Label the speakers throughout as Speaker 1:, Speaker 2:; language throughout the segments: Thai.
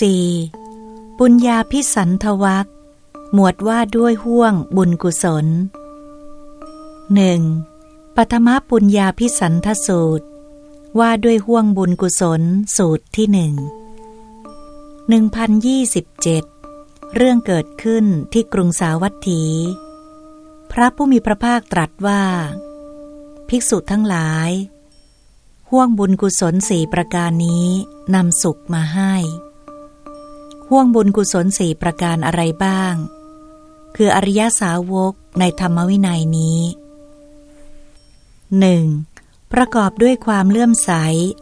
Speaker 1: 4. ปุญญาพิสันทวักหมวดว่าด้วยห่วงบุญกุศล 1. ปัทมปุญญาพิสันทสูตร ว่าด้วยห่วงบุญกุศลสูตรที่หนึ่ง1027 เรื่องเกิดขึ้นที่กรุงสาวัตถี พระผู้มีพระภาคตรัสว่า ภิกษุทั้งหลาย ห่วงบุญกุศลสี่ประการนี้นำสุขมาให้ ห่วงบุญกุศลสี่ประการอะไรบ้าง คืออริยสาวกในธรรมวินัยนี้หนึ่งประกอบด้วยความเลื่อมใส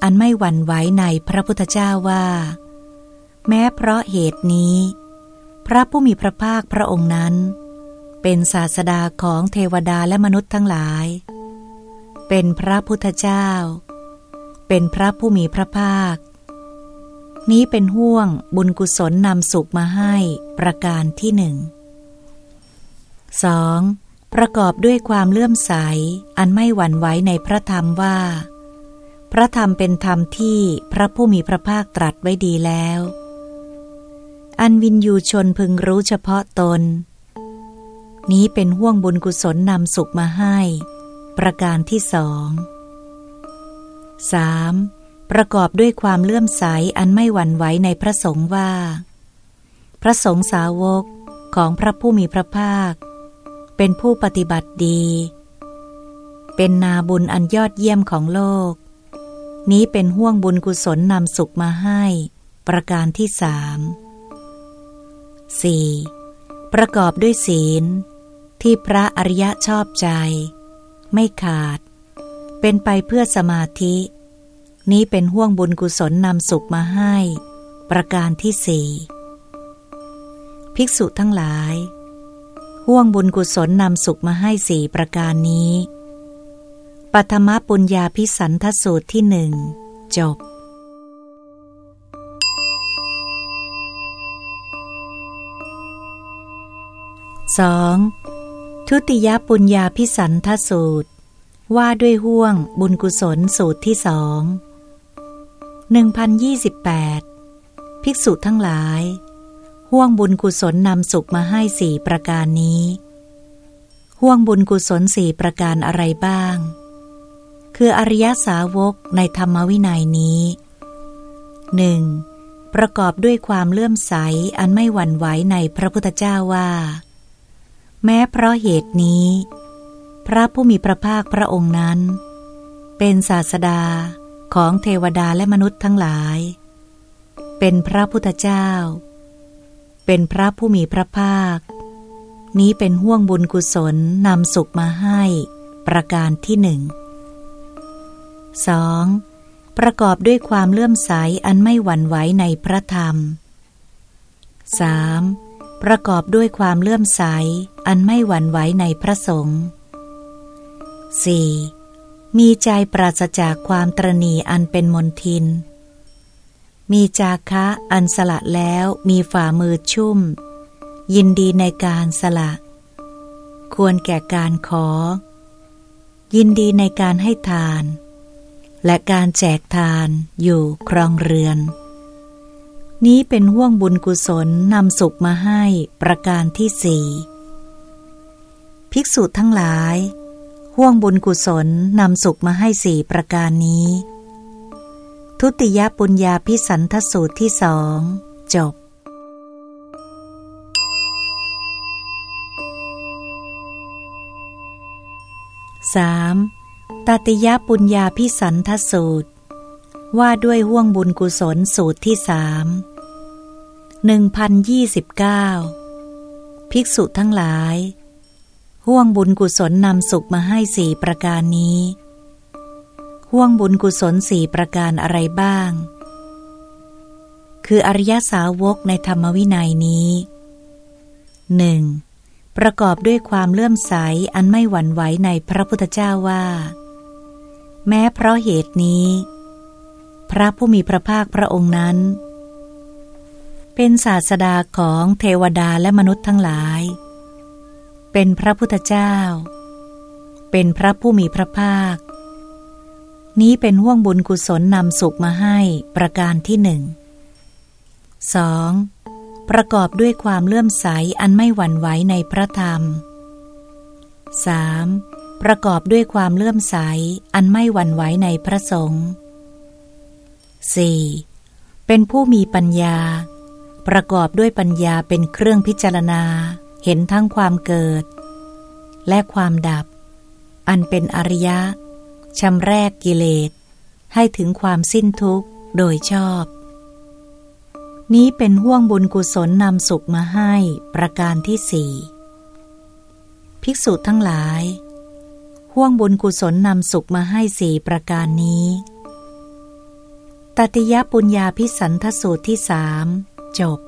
Speaker 1: อันไม่หวั่นไหวในพระพุทธเจ้าว่า แม้เพราะเหตุนี้ พระผู้มีพระภาคพระองค์นั้น เป็นศาสดาของเทวดาและมนุษย์ทั้งหลาย เป็นพระพุทธเจ้า เป็นพระผู้มีพระภาค นี้เป็นห่วงบุญกุศลนำสุขมาให้ประการที่หนึ่ง 2. ประกอบด้วยความเลื่อมใส อันไม่หวั่นไหวในพระธรรมว่า พระธรรมเป็นธรรมที่พระผู้มีพระภาคตรัสไว้ดีแล้ว อันวินยูชนพึงรู้เฉพาะตน นี้เป็นห่วงบุญกุศลนำสุขมาให้ ประการที่สอง 3. ประกอบด้วยความเลื่อมใสอันไม่หวั่นไหวในพระสงฆ์ว่า พระสงฆ์สาวกของพระผู้มีพระภาค เป็นผู้ปฏิบัติดี เป็นนาบุญอันยอดเยี่ยมของโลก นี้เป็นห่วงบุญกุศลนำสุขมาให้ ประการที่สาม 4. ประกอบด้วยศีล ที่พระอริยะชอบใจ ไม่ขาด เป็นไปเพื่อสมาธิ นี้เป็นห่วงบุญกุศลนำสุขมาให้ ประการที่สี่ภิกษุทั้งหลาย ห่วงบุญกุศลนำสุขมาให้สี่ประการนี้ปัทมปุญญาพิสันทสูตรที่หนึ่งจบ 2. ทุติยปุญญาพิสันทสูตร ว่าด้วยห่วงบุญกุศลสูตรที่สอง 1028 ภิกษุทั้งหลาย ห่วงบุญกุศลนำสุขมาให้สี่ประการนี้ ห่วงบุญกุศลสี่ประการอะไรบ้าง คืออริยสาวกในธรรมวินัยนี้ 1. ประกอบด้วยความเลื่อมใสอันไม่หวั่นไหวในพระพุทธเจ้าว่า แม้เพราะเหตุนี้ พระผู้มีพระภาคพระองค์นั้น เป็นศาสดา ของเทวดาและมนุษย์ทั้งหลาย เป็นพระพุทธเจ้า เป็นพระผู้มีพระภาค นี้เป็นห่วงบุญกุศลนำสุขมาให้ ประการที่หนึ่ง 2. ประกอบด้วยความเลื่อมใสอันไม่หวั่นไหวในพระธรรม 3. ประกอบด้วยความเลื่อมใสอันไม่หวั่นไหวในพระสงฆ์ 4. มีใจปราศจากความตรณีอันเป็นมนทิน มีจาคะอันสละแล้วมีฝ่ามือชุ่ม ยินดีในการสละ ควรแก่การขอ ยินดีในการให้ทาน และการแจกทานอยู่ครองเรือน นี้เป็นห่วงบุญกุศลนำสุขมาให้ประการที่สี่ภิกษุทั้งหลาย ห่วงบุญกุศลนำสุขมาให้สี่ประการนี้ ทุติยปุญญาพิสันทสูตรที่สองจบสามตติยปุญญาพิสันทสูตร ว่าด้วยห่วงบุญกุศลสูตรที่สามหนึ่งพันยี่สิบเก้าภิกษุทั้งหลาย ห่วงบุญกุศลนำสุขมาให้สี่ประการนี้ ห่วงบุญกุศลสี่ประการอะไรบ้าง คืออริยสาวกในธรรมวินัยนี้หนึ่งประกอบด้วยความเลื่อมใสอันไม่หวั่นไหวในพระพุทธเจ้าว่า แม้เพราะเหตุนี้ พระผู้มีพระภาคพระองค์นั้น เป็นศาสดาของเทวดาและมนุษย์ทั้งหลาย เป็นพระพุทธเจ้า เป็นพระผู้มีพระภาค นี้เป็นห่วงบุญกุศลนำสุขมาให้ประการที่หนึ่ง 2. ประกอบด้วยความเลื่อมใสอันไม่หวั่นไหวในพระธรรม 3. ประกอบด้วยความเลื่อมใสอันไม่หวั่นไหวในพระสงฆ์ 4. เป็นผู้มีปัญญา ประกอบด้วยปัญญาเป็นเครื่องพิจารณา เห็นทั้งความเกิด และความดับ อันเป็นอริยะชำแรกกิเลส ให้ถึงความสิ้นทุกข์โดยชอบ นี้เป็นห่วงบุญกุศลนำสุขมาให้ประการที่สี่ภิกษุทั้งหลาย ห่วงบุญกุศลนำสุขมาให้สี่ประการนี้ ตติยปุญญาพิสันทสูตรที่สามจบ